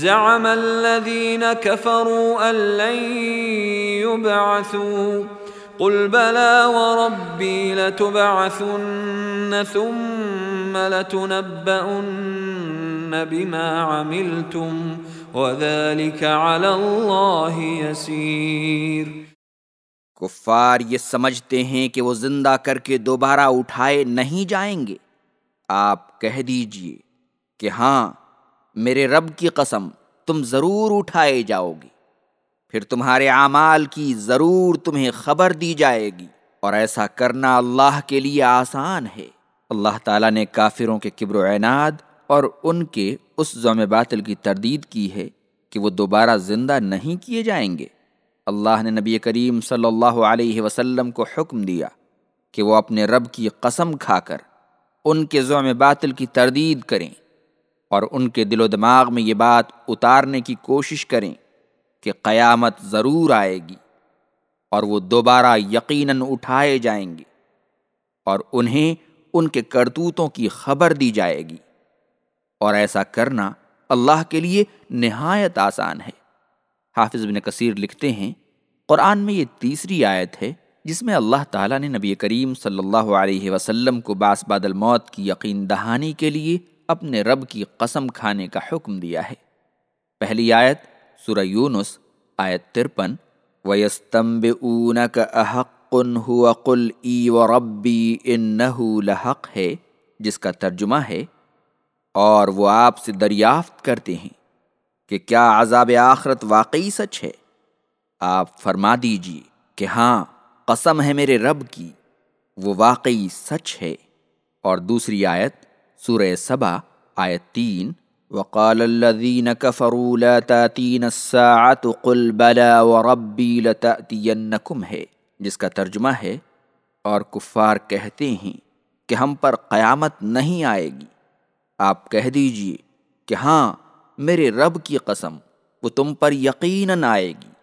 زعم الذين كفروا أن لن يبعثوا. قل بلى وربي لتبعثن ثم لتنبؤن بما عملتم وذلك على الله يسير. کفار یہ سمجھتے ہیں کہ وہ زندہ کر کے دوبارہ اٹھائے نہیں جائیں گے۔ آپ کہہ دیجیے کہ ہاں میرے رب کی قسم، تم ضرور اٹھائے جاؤ گے پھر تمہارے اعمال کی ضرور تمہیں خبر دی جائے گی۔ اور ایسا کرنا اللہ کے لیے آسان ہے۔ اللہ تعالیٰ نے کافروں کے کبر و عناد اور ان کے اس زوم باطل کی تردید کی ہے کہ وہ دوبارہ زندہ نہیں کیے جائیں گے۔ اللہ نے نبی کریم صلی اللہ علیہ وسلم کو حکم دیا کہ وہ اپنے رب کی قسم کھا کر ان کے زوم باطل کی تردید کریں۔ اور ان کے دل و دماغ میں یہ بات اتارنے کی کوشش کریں کہ قیامت ضرور آئے گی اور وہ دوبارہ یقیناً اٹھائے جائیں گے اور انہیں ان کے کرتوتوں کی خبر دی جائے گی۔ اور ایسا کرنا اللہ کے لیے نہایت آسان ہے۔ حافظ بن کثیر لکھتے ہیں، قرآن میں یہ تیسری آیت ہے جس میں اللہ تعالیٰ نے نبی کریم صلی اللہ علیہ وسلم کو باس باد الموت کی یقین دہانی کے لیے اپنے رب کی قسم کھانے کا حکم دیا ہے۔ پہلی آیت سورہ یونس، آیت ترپن، وَيَسْتَنْبِئُونَكَ أَحَقٌ هُوَ قُلْ اِي وَرَبِّي إِنَّهُ لَحَقْ ہے، جس کا ترجمہ ہے، اور وہ آپ سے دریافت کرتے ہیں کہ کیا عذاب آخرت واقعی سچ ہے۔ آپ فرما دیجیے کہ ہاں قسم ہے میرے رب کی، وہ واقعی سچ ہے۔ اور دوسری آیت سورہ سبا، آیت تین، وقال الذين كفروا لا تاتين الساعة، قل بلا وربي لتأتينكم ہے، جس کا ترجمہ ہے، اور کفار کہتے ہیں کہ ہم پر قیامت نہیں آئے گی۔ آپ کہہ دیجیے کہ ہاں میرے رب کی قسم، وہ تم پر یقیناً آئے گی۔